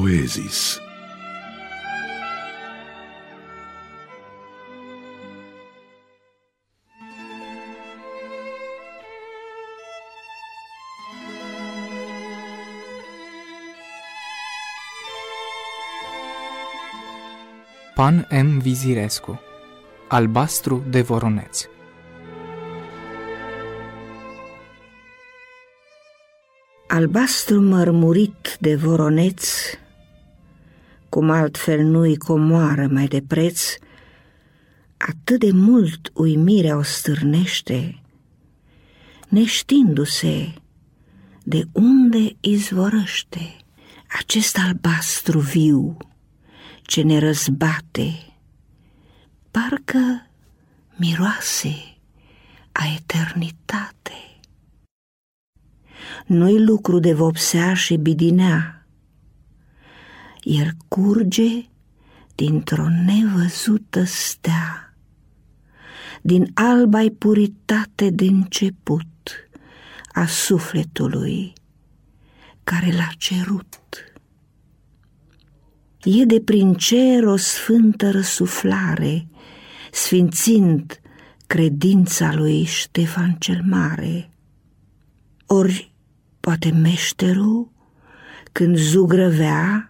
poezis. Pan M. Vizirescu Albastru de Voroneț Albastru mărmurit de voroneț, cum altfel nu-i comoară mai de preț, atât de mult uimirea o stârnește, neștiindu-se de unde izvorăște acest albastru viu ce ne răzbate, parcă miroase a eternitate nu-i lucru de vopsea și bidinea. El curge dintr-o nevăzută stea, din alba puritate de început a sufletului care l-a cerut. E de prin cer o sfântă răsuflare, sfințind credința lui Ștefan cel Mare. Ori Poate meșterul, când zugrăvea,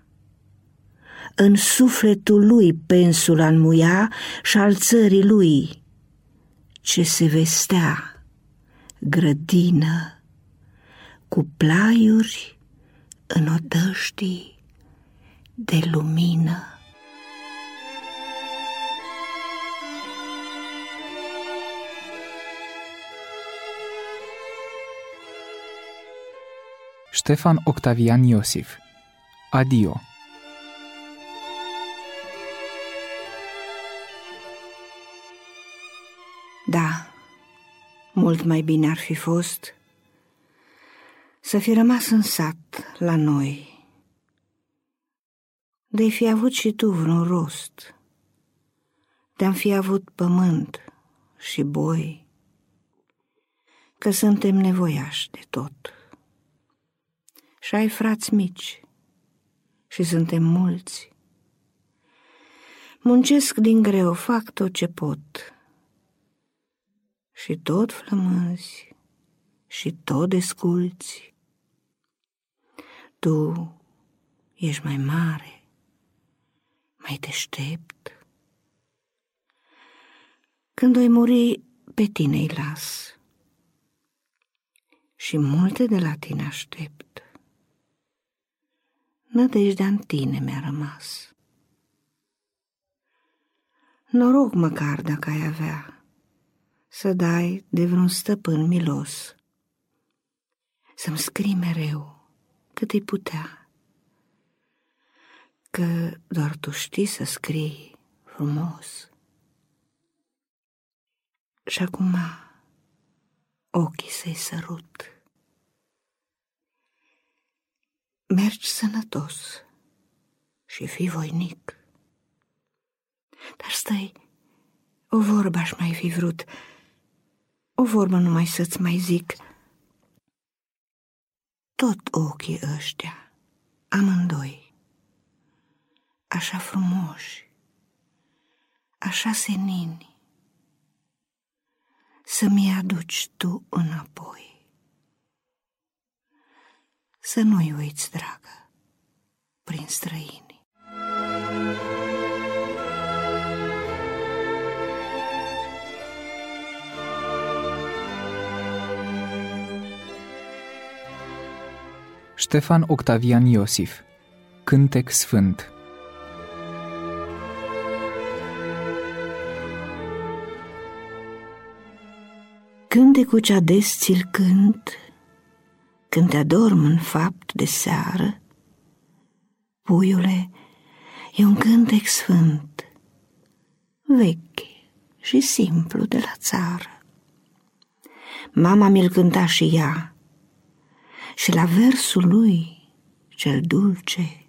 în sufletul lui pensul înmuia și al țării lui, ce se vestea, grădină, cu plaiuri în odăștii de lumină. Ștefan Octavian Iosif. Adio Da, mult mai bine ar fi fost să fi rămas în sat la noi, de-ai fi avut și tu vreun rost, de-am fi avut pământ și boi, că suntem nevoiași de tot și ai frați mici și suntem mulți. Muncesc din greu, fac tot ce pot și tot flămânzi și tot desculți. Tu ești mai mare, mai deștept. Când oi muri, pe tine îi las și multe de la tine aștept nădejdea în tine mi-a rămas. Noroc măcar dacă ai avea să dai de vreun stăpân milos, să-mi scrii mereu cât îi putea, că doar tu știi să scrii frumos. Și acum ochii să-i sărut. mergi sănătos și fii voinic. Dar stai, o vorbă aș mai fi vrut, o vorbă numai să-ți mai zic. Tot ochii ăștia, amândoi, așa frumoși, așa senini, să-mi aduci tu înapoi să nu-i uiți, dragă, prin străini. Ștefan Octavian Iosif. Cântec Sfânt. Cântecul cea des ți-l cânt când te adorm în fapt de seară, puiule, e un cântec sfânt, vechi și simplu de la țară. Mama mi-l cânta și ea, și la versul lui, cel dulce,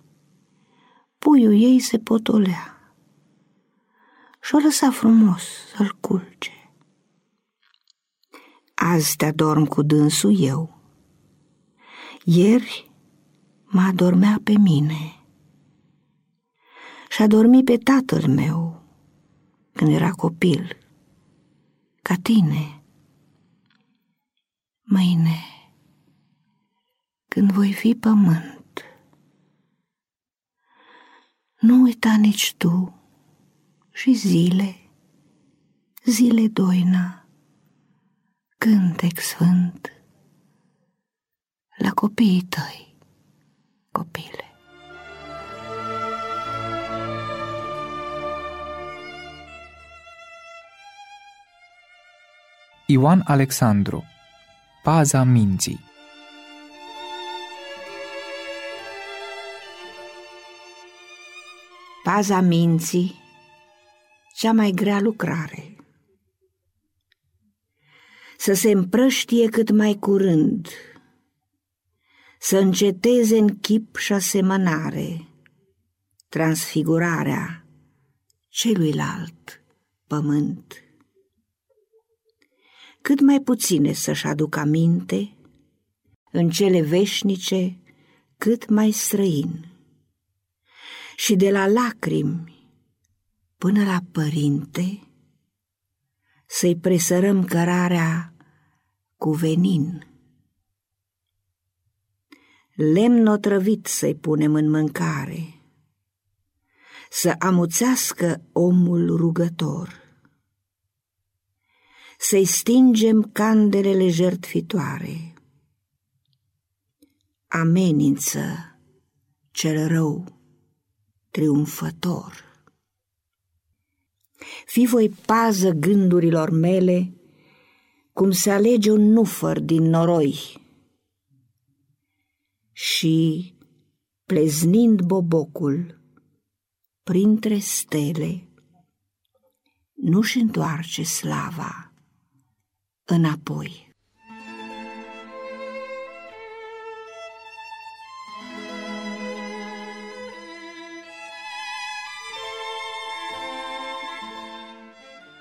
puiul ei se potolea și-o lăsa frumos să-l culce. Azi te adorm cu dânsul eu, ieri mă adormea pe mine și a dormit pe tatăl meu când era copil, ca tine. Mâine, când voi fi pământ, nu uita nici tu și zile, zile doina, cântec sfânt la copiii tăi, copile. Ioan Alexandru Paza minții Paza minții, cea mai grea lucrare. Să se împrăștie cât mai curând, să înceteze în chip și asemănare transfigurarea celuilalt pământ cât mai puține să-și aducă aminte, în cele veșnice cât mai străin. Și de la lacrimi până la părinte, să-i presărăm cărarea cu venin. Lemn otrăvit să-i punem în mâncare, să amuțească omul rugător să-i stingem candelele jertfitoare. Amenință cel rău triumfător. Fi voi pază gândurilor mele, cum se alege un nufăr din noroi și, pleznind bobocul printre stele, nu-și întoarce slava înapoi.